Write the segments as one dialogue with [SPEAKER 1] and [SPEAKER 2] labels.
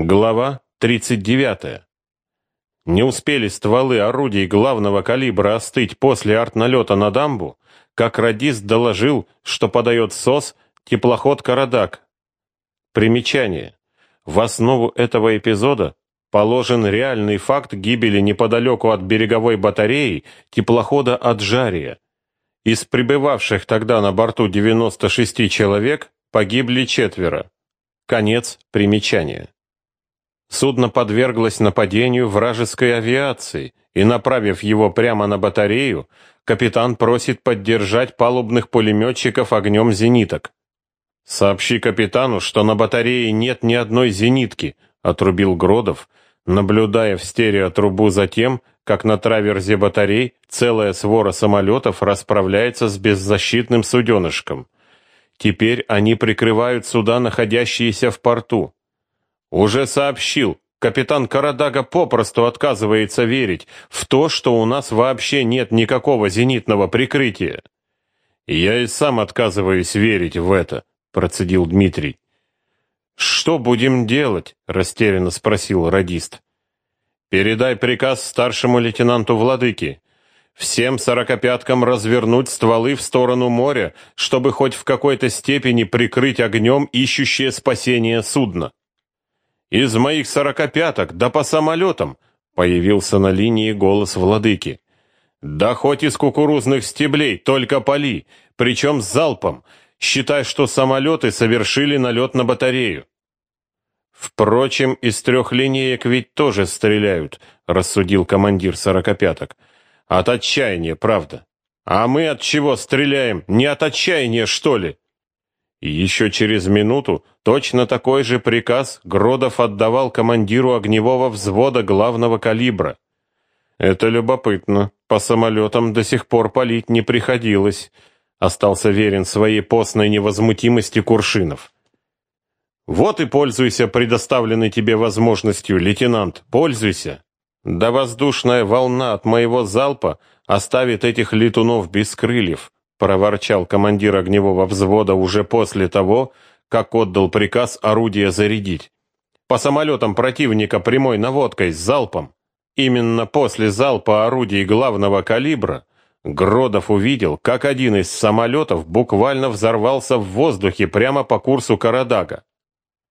[SPEAKER 1] Глава 39. Не успели стволы орудий главного калибра остыть после артналета на дамбу, как радист доложил, что подает СОС теплоход «Карадак». Примечание. В основу этого эпизода положен реальный факт гибели неподалеку от береговой батареи теплохода «Аджария». Из прибывавших тогда на борту 96 человек погибли четверо. Конец примечания. Судно подверглось нападению вражеской авиации, и, направив его прямо на батарею, капитан просит поддержать палубных пулеметчиков огнем зениток. «Сообщи капитану, что на батарее нет ни одной зенитки», — отрубил Гродов, наблюдая в стереотрубу за тем, как на траверзе батарей целая свора самолетов расправляется с беззащитным суденышком. Теперь они прикрывают суда, находящиеся в порту. Уже сообщил, капитан Карадага попросту отказывается верить в то, что у нас вообще нет никакого зенитного прикрытия. Я и сам отказываюсь верить в это, процедил Дмитрий. Что будем делать? растерянно спросил радист. Передай приказ старшему лейтенанту Владыке. Всем сорокопяткам развернуть стволы в сторону моря, чтобы хоть в какой-то степени прикрыть огнем ищущее спасение судно. Из моих сорокопяток, да по самолетам, появился на линии голос владыки. Да хоть из кукурузных стеблей, только поли, причем с залпом. Считай, что самолеты совершили налет на батарею. Впрочем, из трех линеек ведь тоже стреляют, рассудил командир сорокопяток. От отчаяния, правда. А мы от чего стреляем? Не от отчаяния, что ли? Еще через минуту точно такой же приказ Гродов отдавал командиру огневого взвода главного калибра. Это любопытно. По самолетам до сих пор палить не приходилось. Остался верен своей постной невозмутимости Куршинов. Вот и пользуйся предоставленной тебе возможностью, лейтенант, пользуйся. Да воздушная волна от моего залпа оставит этих летунов без крыльев проворчал командир огневого взвода уже после того, как отдал приказ орудия зарядить. По самолетам противника прямой наводкой с залпом. Именно после залпа орудий главного калибра Гродов увидел, как один из самолетов буквально взорвался в воздухе прямо по курсу Карадага.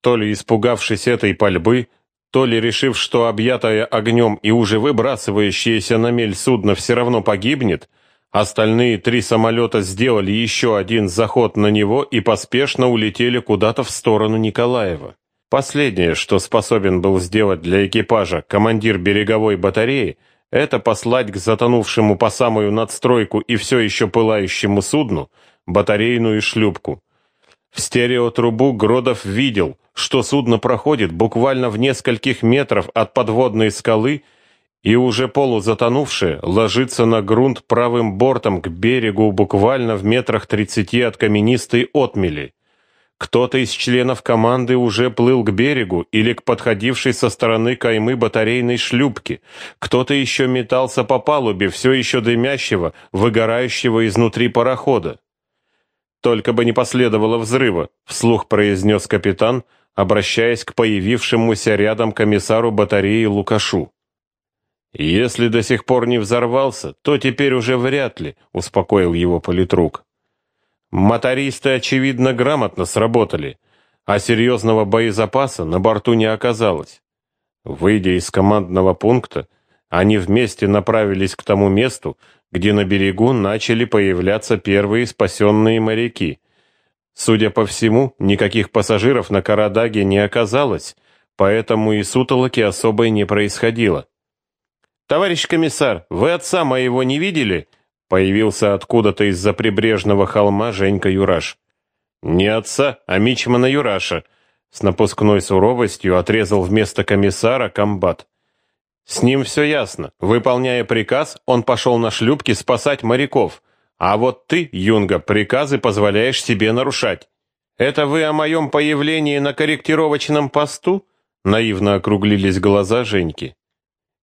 [SPEAKER 1] То ли испугавшись этой пальбы, то ли решив, что объятое огнем и уже выбрасывающееся на мель судно все равно погибнет, Остальные три самолета сделали еще один заход на него и поспешно улетели куда-то в сторону Николаева. Последнее, что способен был сделать для экипажа командир береговой батареи, это послать к затонувшему по самую надстройку и все еще пылающему судну батарейную шлюпку. В стереотрубу Гродов видел, что судно проходит буквально в нескольких метров от подводной скалы и уже полузатонувшее ложится на грунт правым бортом к берегу буквально в метрах тридцати от каменистой отмели. Кто-то из членов команды уже плыл к берегу или к подходившей со стороны каймы батарейной шлюпки. Кто-то еще метался по палубе, все еще дымящего, выгорающего изнутри парохода. «Только бы не последовало взрыва», — вслух произнес капитан, обращаясь к появившемуся рядом комиссару батареи Лукашу. «Если до сих пор не взорвался, то теперь уже вряд ли», — успокоил его политрук. Мотористы, очевидно, грамотно сработали, а серьезного боезапаса на борту не оказалось. Выйдя из командного пункта, они вместе направились к тому месту, где на берегу начали появляться первые спасенные моряки. Судя по всему, никаких пассажиров на Карадаге не оказалось, поэтому и сутолоки особой не происходило. «Товарищ комиссар, вы отца моего не видели?» Появился откуда-то из-за прибрежного холма Женька Юраш. «Не отца, а мичмана Юраша», — с напускной суровостью отрезал вместо комиссара комбат. «С ним все ясно. Выполняя приказ, он пошел на шлюпки спасать моряков. А вот ты, Юнга, приказы позволяешь себе нарушать. Это вы о моем появлении на корректировочном посту?» Наивно округлились глаза Женьки.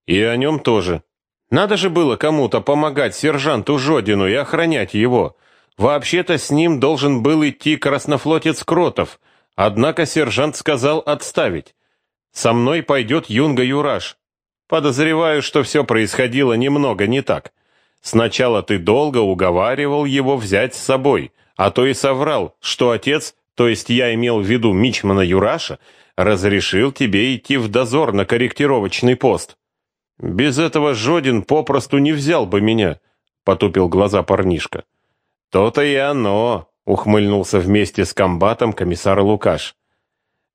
[SPEAKER 1] И о нем тоже. Надо же было кому-то помогать сержанту Жодину и охранять его. Вообще-то с ним должен был идти краснофлотец Кротов, однако сержант сказал отставить. Со мной пойдет Юнга Юраш. Подозреваю, что все происходило немного не так. Сначала ты долго уговаривал его взять с собой, а то и соврал, что отец, то есть я имел в виду Мичмана Юраша, разрешил тебе идти в дозор на корректировочный пост. Без этого Жодин попросту не взял бы меня, потупил глаза парнишка. То-то и оно, ухмыльнулся вместе с комбатом комиссар Лукаш.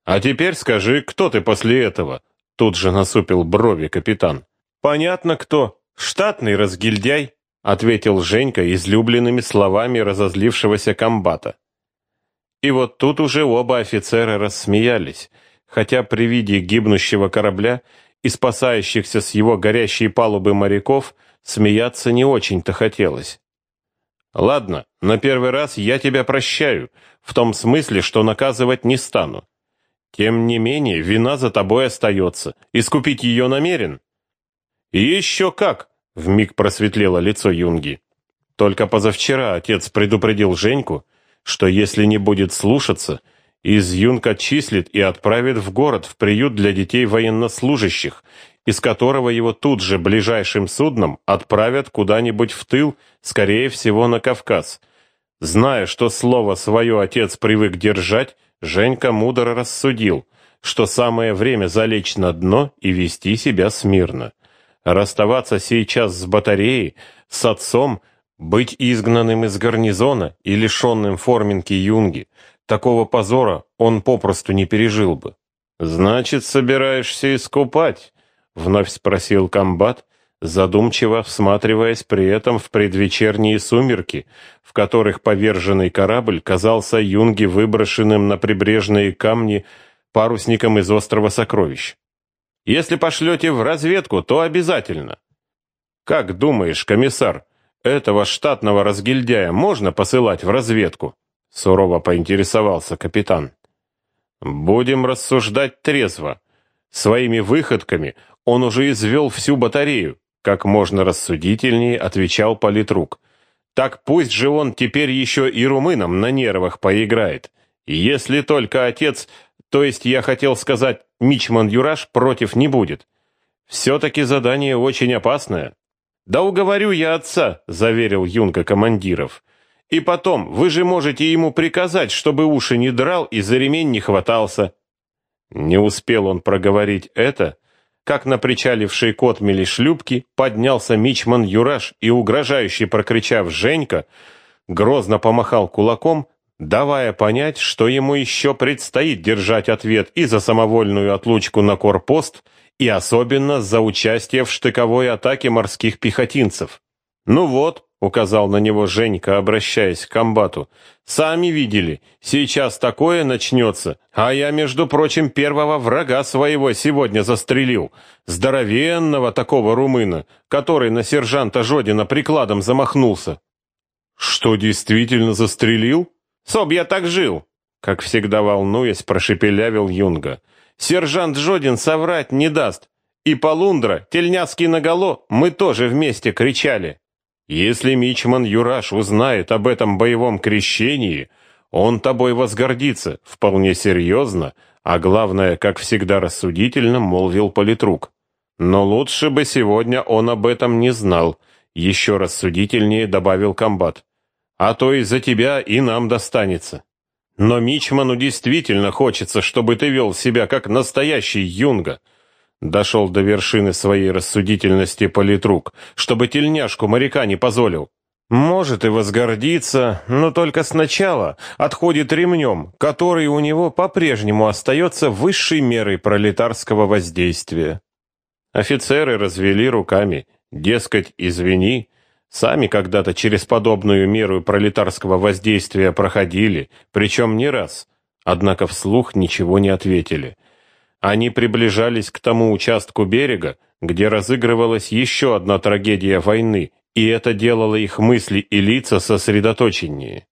[SPEAKER 1] А теперь скажи, кто ты после этого? Тут же насупил брови капитан. Понятно кто. Штатный разгильдяй, ответил Женька излюбленными словами разозлившегося комбата. И вот тут уже оба офицера рассмеялись, хотя при виде гибнущего корабля и спасающихся с его горящей палубы моряков смеяться не очень-то хотелось. Ладно, на первый раз я тебя прощаю, в том смысле, что наказывать не стану. Тем не менее, вина за тобой остается. Искупить ее намерен? Еще как, вмиг просветлело лицо Юнги. Только позавчера отец предупредил Женьку, что если не будет слушаться, из Юнг отчислит и отправит в город в приют для детей военнослужащих, из которого его тут же ближайшим судном отправят куда-нибудь в тыл, скорее всего, на Кавказ. Зная, что слово свое отец привык держать, Женька мудро рассудил, что самое время залечь на дно и вести себя смирно. Расставаться сейчас с батареей, с отцом, быть изгнанным из гарнизона и лишенным форминки юнги — Такого позора он попросту не пережил бы. «Значит, собираешься искупать?» — вновь спросил комбат, задумчиво всматриваясь при этом в предвечерние сумерки, в которых поверженный корабль казался юнге выброшенным на прибрежные камни парусником из острова Сокровищ. «Если пошлете в разведку, то обязательно». «Как думаешь, комиссар, этого штатного разгильдяя можно посылать в разведку?» Сурово поинтересовался капитан. Будем рассуждать трезво. Своими выходками он уже извел всю батарею, как можно рассудительнее отвечал политрук. Так пусть же он теперь еще и румынам на нервах поиграет. Если только отец, то есть я хотел сказать, Мичман Юраш против не будет. Все-таки задание очень опасное. Да уговорю я отца, заверил Юнга командиров. И потом, вы же можете ему приказать, чтобы уши не драл и за ремень не хватался. Не успел он проговорить это, как на причалившей к отмели шлюпки поднялся мичман Юраш и, угрожающе прокричав «Женька!», грозно помахал кулаком, давая понять, что ему еще предстоит держать ответ и за самовольную отлучку на корпост, и особенно за участие в штыковой атаке морских пехотинцев. Ну вот, указал на него Женька, обращаясь к комбату. Сами видели, сейчас такое начнется, а я, между прочим, первого врага своего сегодня застрелил, здоровенного такого румына, который на сержанта Жодина прикладом замахнулся. Что действительно застрелил? Соб я так жил, как всегда волнуясь, прошепелявил Юнга. Сержант Жодин соврать не даст. И Полундра, тельняцкий наголо, мы тоже вместе кричали. Если мичман Юраш узнает об этом боевом крещении, он тобой возгордится, вполне серьезно, а главное, как всегда рассудительно, молвил политрук. Но лучше бы сегодня он об этом не знал, еще рассудительнее добавил комбат. А то из-за тебя и нам достанется. Но Мичману действительно хочется, чтобы ты вел себя как настоящий юнга, Дошел до вершины своей рассудительности политрук, чтобы тельняшку моряка не позолил. Может и возгордиться, но только сначала отходит ремнем, который у него по-прежнему остается высшей мерой пролетарского воздействия. Офицеры развели руками, дескать, извини, сами когда-то через подобную меру пролетарского воздействия проходили, причем не раз, однако вслух ничего не ответили — они приближались к тому участку берега, где разыгрывалась еще одна трагедия войны, и это делало их мысли и лица сосредоточеннее.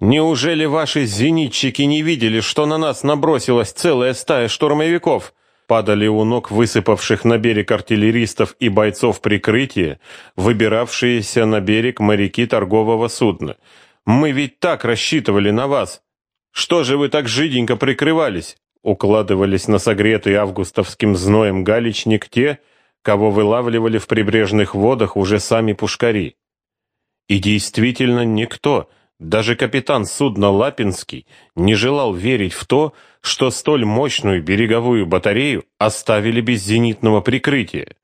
[SPEAKER 1] «Неужели ваши зенитчики не видели, что на нас набросилась целая стая штурмовиков?» Падали у ног высыпавших на берег артиллеристов и бойцов прикрытия, выбиравшиеся на берег моряки торгового судна. «Мы ведь так рассчитывали на вас! Что же вы так жиденько прикрывались? Укладывались на согретый августовским зноем галечник те, кого вылавливали в прибрежных водах уже сами пушкари. И действительно никто, даже капитан судна Лапинский, не желал верить в то, что столь мощную береговую батарею оставили без зенитного прикрытия.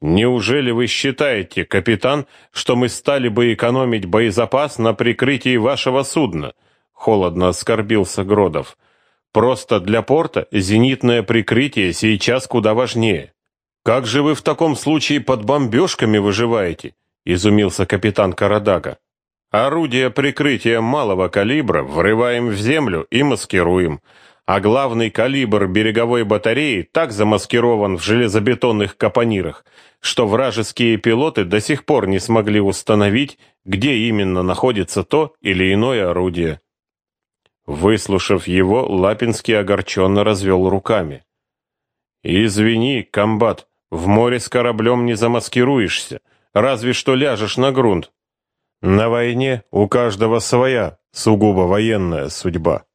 [SPEAKER 1] Неужели вы считаете, капитан, что мы стали бы экономить боезапас на прикрытии вашего судна? Холодно оскорбился Гродов. Просто для порта зенитное прикрытие сейчас куда важнее. Как же вы в таком случае под бомбежками выживаете? изумился капитан Карадага. Орудия прикрытия малого калибра врываем в землю и маскируем, а главный калибр береговой батареи так замаскирован в железобетонных капонирах, что вражеские пилоты до сих пор не смогли установить, где именно находится то или иное орудие. Выслушав его, Лапинский огорченно развел руками. «Извини, комбат, в море с кораблем не замаскируешься, разве что ляжешь на грунт. На войне у каждого своя, сугубо военная судьба».